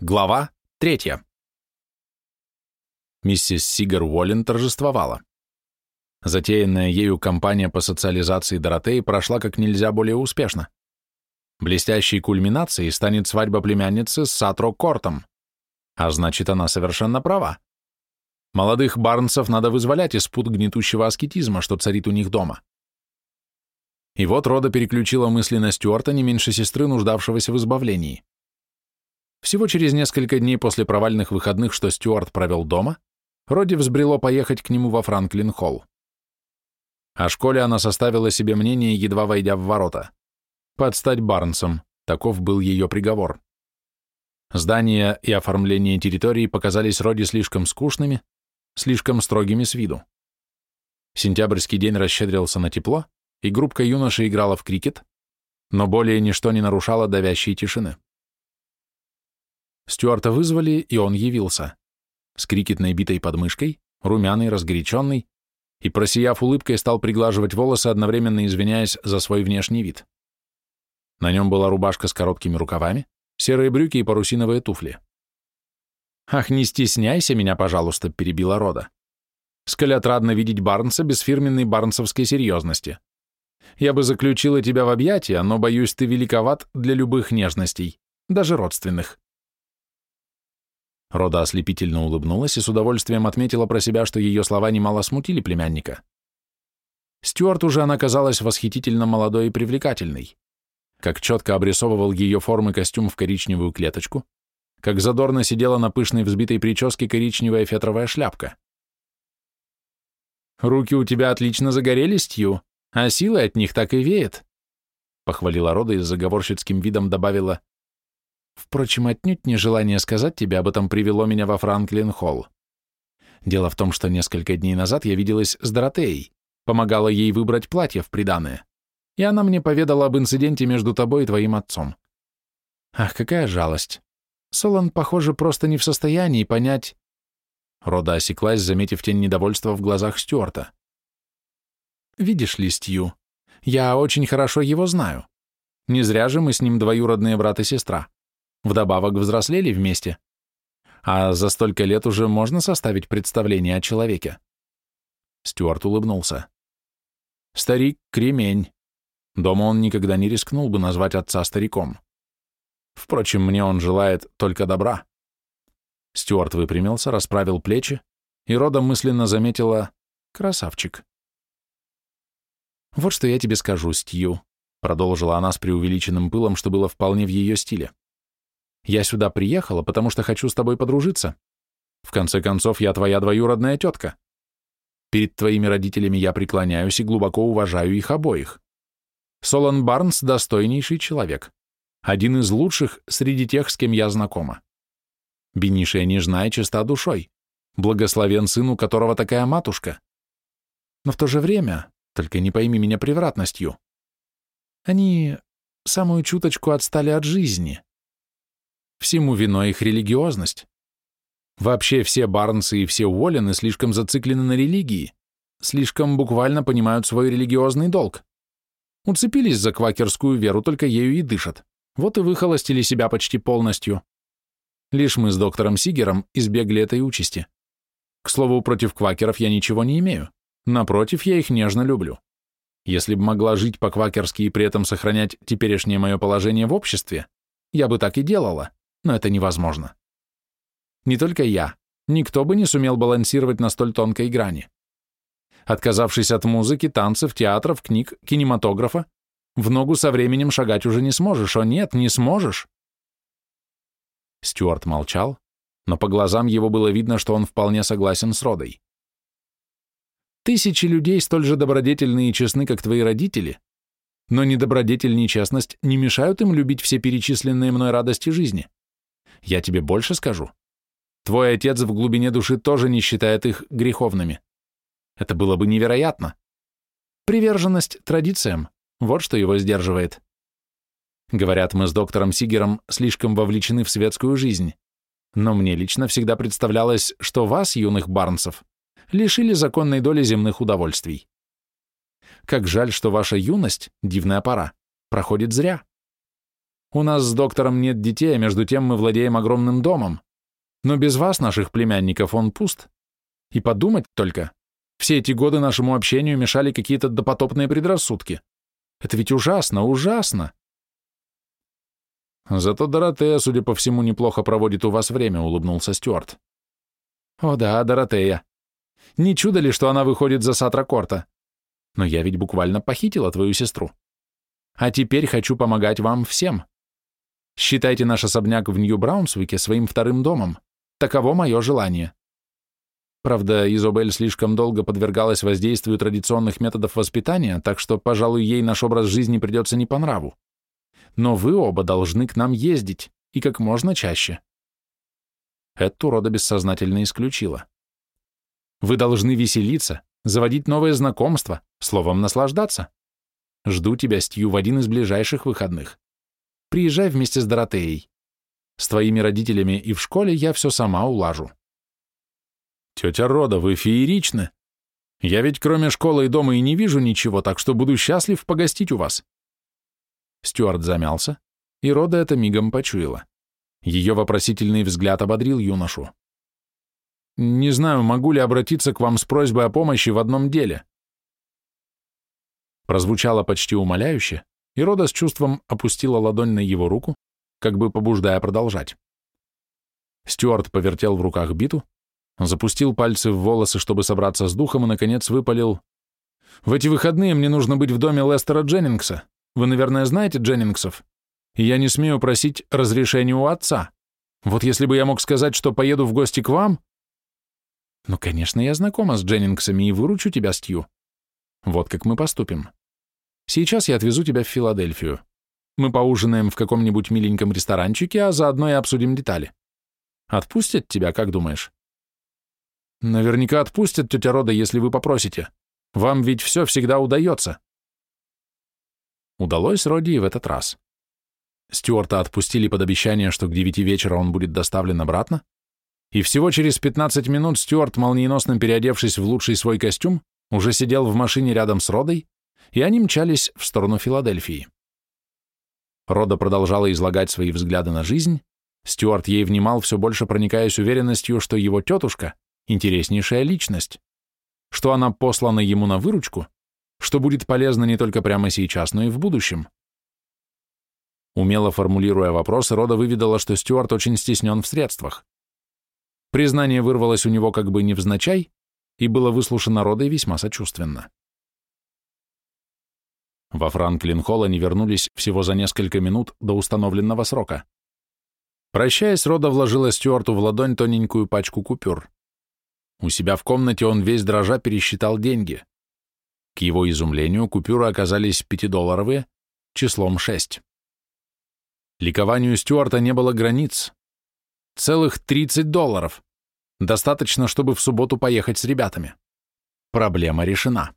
Глава третья. Миссис Сигар Уоллен торжествовала. Затеянная ею кампания по социализации Доротеи прошла как нельзя более успешно. Блестящей кульминацией станет свадьба племянницы с Сатро Кортом. А значит, она совершенно права. Молодых барнсов надо вызволять из пут гнетущего аскетизма, что царит у них дома. И вот Рода переключила мысли на Стюарта, не меньше сестры, нуждавшегося в избавлении. Всего через несколько дней после провальных выходных, что Стюарт провел дома, Роди взбрело поехать к нему во Франклин-холл. О школе она составила себе мнение, едва войдя в ворота. Подстать Барнсом, таков был ее приговор. Здания и оформление территории показались Роди слишком скучными, слишком строгими с виду. Сентябрьский день расщедрился на тепло, и группка юношей играла в крикет, но более ничто не нарушало давящей тишины. Стюарта вызвали, и он явился. С крикетной битой подмышкой, румяный, разгоряченный, и, просияв улыбкой, стал приглаживать волосы, одновременно извиняясь за свой внешний вид. На нем была рубашка с короткими рукавами, серые брюки и парусиновые туфли. «Ах, не стесняйся меня, пожалуйста», — перебила Рода. «Сколь отрадно видеть Барнса без фирменной барнсовской серьезности. Я бы заключила тебя в объятия, но, боюсь, ты великоват для любых нежностей, даже родственных. Рода ослепительно улыбнулась и с удовольствием отметила про себя, что ее слова немало смутили племянника. Стюарт уже она казалась восхитительно молодой и привлекательной. Как четко обрисовывал ее формы костюм в коричневую клеточку, как задорно сидела на пышной взбитой прическе коричневая фетровая шляпка. «Руки у тебя отлично загорелись, Тью, а силы от них так и веет», похвалила Рода и с заговорщицким видом добавила, Впрочем, отнюдь нежелание сказать тебе об этом привело меня во Франклин-холл. Дело в том, что несколько дней назад я виделась с Доротеей, помогала ей выбрать платье в приданое, и она мне поведала об инциденте между тобой и твоим отцом. Ах, какая жалость. Солон, похоже, просто не в состоянии понять... Рода осеклась, заметив тень недовольства в глазах Стюарта. «Видишь ли, Стью, я очень хорошо его знаю. Не зря же мы с ним двоюродные брат и сестра. Вдобавок взрослели вместе. А за столько лет уже можно составить представление о человеке. Стюарт улыбнулся. Старик — кремень. Дома он никогда не рискнул бы назвать отца стариком. Впрочем, мне он желает только добра. Стюарт выпрямился, расправил плечи, и Рода мысленно заметила «красавчик». «Вот что я тебе скажу, Стью», — продолжила она с преувеличенным пылом, что было вполне в ее стиле. Я сюда приехала, потому что хочу с тобой подружиться. В конце концов, я твоя двоюродная тетка. Перед твоими родителями я преклоняюсь и глубоко уважаю их обоих. Солон Барнс – достойнейший человек. Один из лучших среди тех, с кем я знакома. Бенишия нежна и чиста душой. Благословен сыну, которого такая матушка. Но в то же время, только не пойми меня превратностью, они самую чуточку отстали от жизни. Всему виной их религиозность. Вообще все Барнсы и все Уоллены слишком зациклены на религии, слишком буквально понимают свой религиозный долг. Уцепились за квакерскую веру, только ею и дышат. Вот и выхолостили себя почти полностью. Лишь мы с доктором Сигером избегли этой участи. К слову, против квакеров я ничего не имею. Напротив, я их нежно люблю. Если бы могла жить по-квакерски и при этом сохранять теперешнее мое положение в обществе, я бы так и делала но это невозможно. Не только я, никто бы не сумел балансировать на столь тонкой грани. Отказавшись от музыки, танцев, театров, книг, кинематографа, в ногу со временем шагать уже не сможешь, о нет, не сможешь. Стюарт молчал, но по глазам его было видно, что он вполне согласен с Родой. Тысячи людей столь же добродетельны и честны, как твои родители, но ни добродетель, ни честность не мешают им любить все перечисленные мной радости жизни. Я тебе больше скажу. Твой отец в глубине души тоже не считает их греховными. Это было бы невероятно. Приверженность традициям – вот что его сдерживает. Говорят, мы с доктором Сигером слишком вовлечены в светскую жизнь. Но мне лично всегда представлялось, что вас, юных Барнсов, лишили законной доли земных удовольствий. Как жаль, что ваша юность, дивная пора, проходит зря. У нас с доктором нет детей, а между тем мы владеем огромным домом. Но без вас, наших племянников, он пуст. И подумать только, все эти годы нашему общению мешали какие-то допотопные предрассудки. Это ведь ужасно, ужасно. Зато Доротея, судя по всему, неплохо проводит у вас время, улыбнулся Стюарт. О да, Доротея. Не чудо ли, что она выходит за Сатра Корта? Но я ведь буквально похитила твою сестру. А теперь хочу помогать вам всем. Считайте наш особняк в Нью-Браунсвике своим вторым домом. Таково мое желание. Правда, Изобель слишком долго подвергалась воздействию традиционных методов воспитания, так что, пожалуй, ей наш образ жизни придется не по нраву. Но вы оба должны к нам ездить, и как можно чаще. Эту рода бессознательно исключила. Вы должны веселиться, заводить новые знакомства, словом, наслаждаться. Жду тебя, Стью, в один из ближайших выходных. Приезжай вместе с Доротеей. С твоими родителями и в школе я все сама улажу. Тетя Рода, вы фееричны. Я ведь кроме школы и дома и не вижу ничего, так что буду счастлив погостить у вас. Стюарт замялся, и Рода это мигом почуяла. Ее вопросительный взгляд ободрил юношу. «Не знаю, могу ли обратиться к вам с просьбой о помощи в одном деле». Прозвучало почти умоляюще, и Рода с чувством опустила ладонь на его руку, как бы побуждая продолжать. Стюарт повертел в руках биту, запустил пальцы в волосы, чтобы собраться с духом, и, наконец, выпалил. «В эти выходные мне нужно быть в доме Лестера Дженнингса. Вы, наверное, знаете Дженнингсов? И я не смею просить разрешения у отца. Вот если бы я мог сказать, что поеду в гости к вам...» «Ну, конечно, я знакома с Дженнингсами и выручу тебя, Стью. Вот как мы поступим. Сейчас я отвезу тебя в Филадельфию. Мы поужинаем в каком-нибудь миленьком ресторанчике, а заодно и обсудим детали. Отпустят тебя, как думаешь?» «Наверняка отпустят, тетя Рода, если вы попросите. Вам ведь все всегда удается». Удалось Роди и в этот раз. Стюарта отпустили под обещание, что к девяти вечера он будет доставлен обратно, и всего через 15 минут Стюарт, молниеносно переодевшись в лучший свой костюм, уже сидел в машине рядом с Родой, и они мчались в сторону Филадельфии. Рода продолжала излагать свои взгляды на жизнь, Стюарт ей внимал, все больше проникаясь уверенностью, что его тетушка — интереснейшая личность, что она послана ему на выручку, что будет полезно не только прямо сейчас, но и в будущем. Умело формулируя вопросы, Рода выведала, что Стюарт очень стеснен в средствах. Признание вырвалось у него как бы невзначай и было выслушано Родой весьма сочувственно. Во Франклин-Холл они вернулись всего за несколько минут до установленного срока. Прощаясь, Рода вложила Стюарту в ладонь тоненькую пачку купюр. У себя в комнате он весь дрожа пересчитал деньги. К его изумлению, купюры оказались пятидолларовые, числом шесть. Ликованию Стюарта не было границ. Целых 30 долларов. Достаточно, чтобы в субботу поехать с ребятами. Проблема решена.